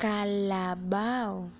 kalabaw.